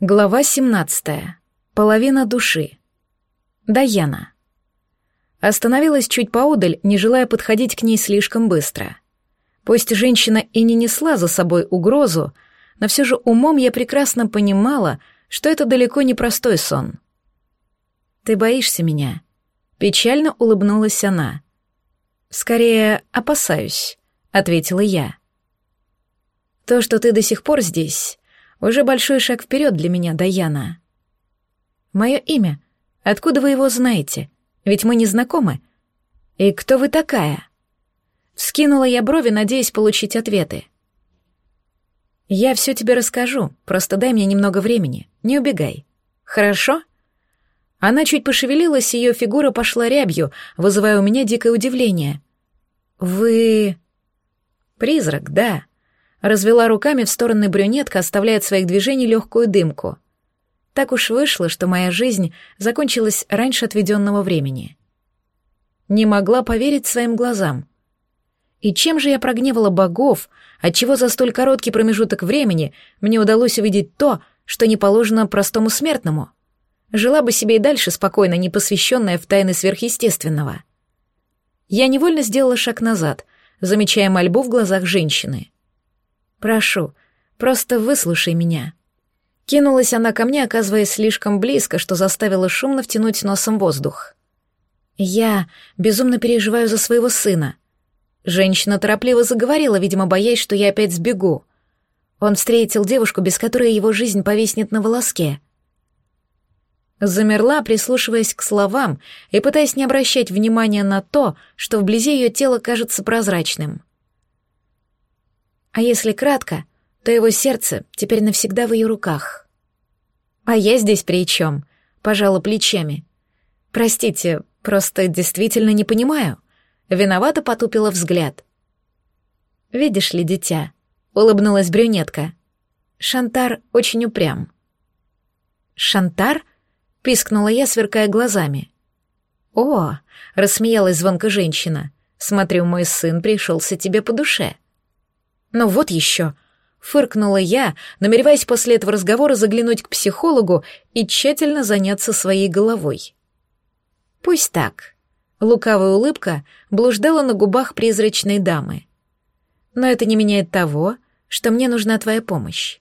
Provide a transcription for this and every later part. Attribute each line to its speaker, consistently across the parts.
Speaker 1: Глава 17. Половина души. Даяна. Остановилась чуть поодаль, не желая подходить к ней слишком быстро. Пусть женщина и не несла за собой угрозу, но все же умом я прекрасно понимала, что это далеко не простой сон. «Ты боишься меня?» Печально улыбнулась она. «Скорее, опасаюсь», — ответила я. «То, что ты до сих пор здесь, уже большой шаг вперед для меня, Даяна. Мое имя. Откуда вы его знаете? Ведь мы не знакомы. И кто вы такая? Вскинула я брови, надеясь получить ответы. Я все тебе расскажу, просто дай мне немного времени, не убегай. Хорошо? Она чуть пошевелилась, ее фигура пошла рябью, вызывая у меня дикое удивление. Вы... Призрак, да. Развела руками в стороны брюнетка, оставляя от своих движений легкую дымку. Так уж вышло, что моя жизнь закончилась раньше отведенного времени. Не могла поверить своим глазам. И чем же я прогневала богов, отчего за столь короткий промежуток времени мне удалось увидеть то, что не положено простому смертному? Жила бы себе и дальше спокойно, не посвященная в тайны сверхъестественного. Я невольно сделала шаг назад, замечая мольбу в глазах женщины — Прошу, просто выслушай меня». Кинулась она ко мне, оказываясь слишком близко, что заставило шумно втянуть носом воздух. «Я безумно переживаю за своего сына». Женщина торопливо заговорила, видимо, боясь, что я опять сбегу. Он встретил девушку, без которой его жизнь повиснет на волоске. Замерла, прислушиваясь к словам и пытаясь не обращать внимания на то, что вблизи ее тело кажется прозрачным. А если кратко, то его сердце теперь навсегда в ее руках. А я здесь при чем? Пожала плечами. Простите, просто действительно не понимаю. Виновато потупила взгляд. Видишь ли, дитя, улыбнулась брюнетка. Шантар очень упрям. Шантар? пискнула я, сверкая глазами. О, рассмеялась звонко женщина. Смотрю, мой сын пришелся тебе по душе. Но вот еще. Фыркнула я, намереваясь после этого разговора заглянуть к психологу и тщательно заняться своей головой. Пусть так. Лукавая улыбка блуждала на губах призрачной дамы. Но это не меняет того, что мне нужна твоя помощь.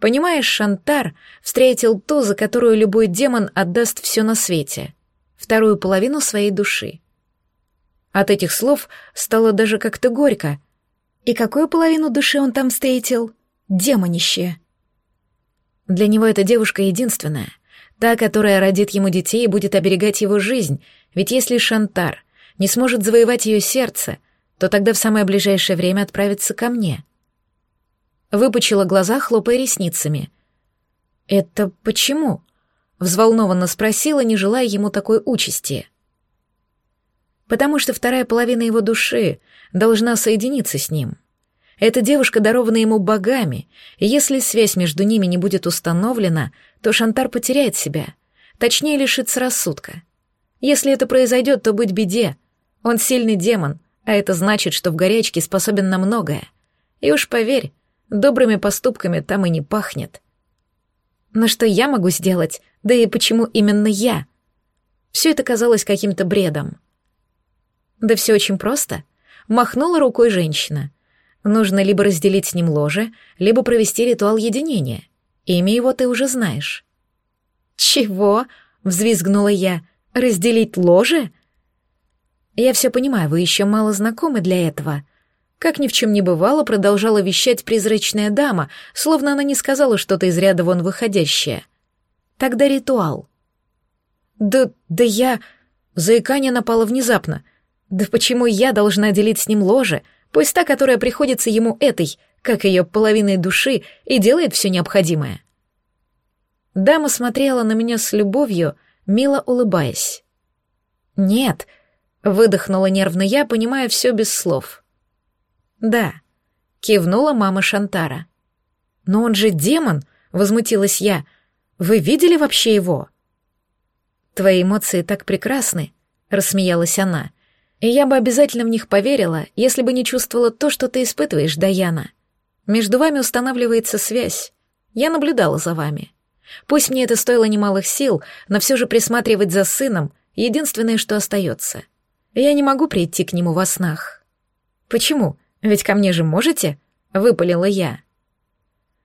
Speaker 1: Понимаешь, Шантар встретил ту, за которую любой демон отдаст все на свете, вторую половину своей души. От этих слов стало даже как-то горько — и какую половину души он там встретил? Демонище. Для него эта девушка единственная, та, которая родит ему детей и будет оберегать его жизнь, ведь если Шантар не сможет завоевать ее сердце, то тогда в самое ближайшее время отправится ко мне. Выпучила глаза, хлопая ресницами. «Это почему?» — взволнованно спросила, не желая ему такой участи. «Потому что вторая половина его души должна соединиться с ним. Эта девушка дарована ему богами, и если связь между ними не будет установлена, то Шантар потеряет себя, точнее лишится рассудка. Если это произойдет, то быть беде. Он сильный демон, а это значит, что в горячке способен на многое. И уж поверь, добрыми поступками там и не пахнет. Но что я могу сделать? Да и почему именно я? Все это казалось каким-то бредом. Да все очень просто — махнула рукой женщина. Нужно либо разделить с ним ложе, либо провести ритуал единения. Имя его ты уже знаешь. Чего? взвизгнула я. Разделить ложе? Я все понимаю, вы еще мало знакомы для этого. Как ни в чем не бывало, продолжала вещать призрачная дама, словно она не сказала что-то из ряда вон выходящее. Тогда ритуал. Да, да я... Заикание напало внезапно. Да почему я должна делить с ним ложе, пусть та, которая приходится ему этой, как ее половиной души, и делает все необходимое? Дама смотрела на меня с любовью, мило улыбаясь. «Нет», — выдохнула нервно я, понимая все без слов. «Да», — кивнула мама Шантара. «Но он же демон», — возмутилась я. «Вы видели вообще его?» «Твои эмоции так прекрасны», — рассмеялась она. И я бы обязательно в них поверила, если бы не чувствовала то, что ты испытываешь, Даяна. Между вами устанавливается связь. Я наблюдала за вами. Пусть мне это стоило немалых сил, но все же присматривать за сыном — единственное, что остается. Я не могу прийти к нему во снах. Почему? Ведь ко мне же можете? Выпалила я.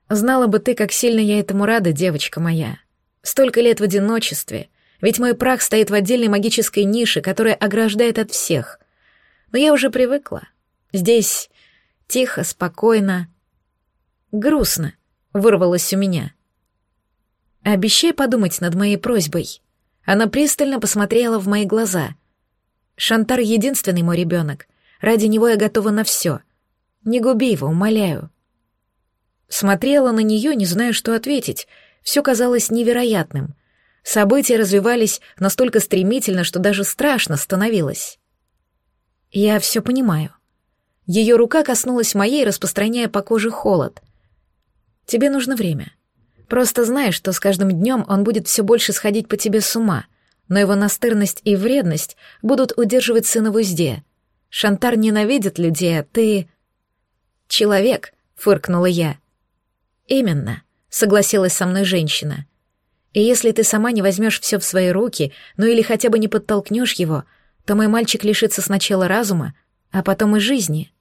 Speaker 1: Знала бы ты, как сильно я этому рада, девочка моя. Столько лет в одиночестве, ведь мой прах стоит в отдельной магической нише, которая ограждает от всех. Но я уже привыкла. Здесь тихо, спокойно. Грустно, вырвалось у меня. Обещай подумать над моей просьбой. Она пристально посмотрела в мои глаза. Шантар — единственный мой ребенок. Ради него я готова на все. Не губи его, умоляю. Смотрела на нее, не зная, что ответить. Все казалось невероятным. События развивались настолько стремительно, что даже страшно становилось. Я все понимаю. Ее рука коснулась моей, распространяя по коже холод. Тебе нужно время. Просто знай, что с каждым днем он будет все больше сходить по тебе с ума, но его настырность и вредность будут удерживать сына в узде. Шантар ненавидит людей, а ты... Человек, фыркнула я. Именно, согласилась со мной женщина. И если ты сама не возьмешь все в свои руки, ну или хотя бы не подтолкнешь его, то мой мальчик лишится сначала разума, а потом и жизни.